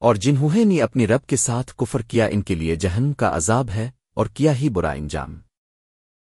اور جنہوں نے اپنی رب کے ساتھ کفر کیا ان کے لیے جہنم کا عذاب ہے اور کیا ہی برا انجام۔